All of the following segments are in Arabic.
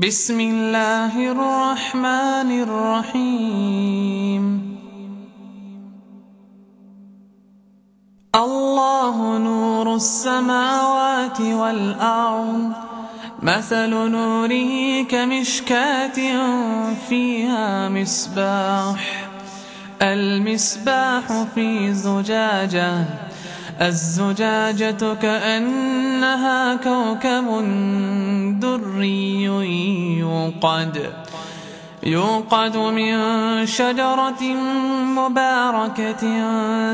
بسم الله الرحمن الرحيم. الله نور السماوات والأرض مثل نوره كمشكاة فيها مصباح المصباح في زجاجة. الزجاجة كأنها كوكب دري يوقد يوقد من شجرة مباركة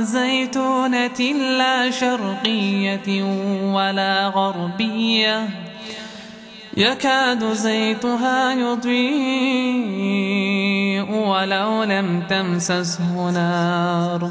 زيتونة لا شرقية ولا غربية. يكاد زيتها يضيء ولو لم تمسسه نار.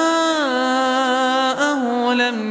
لم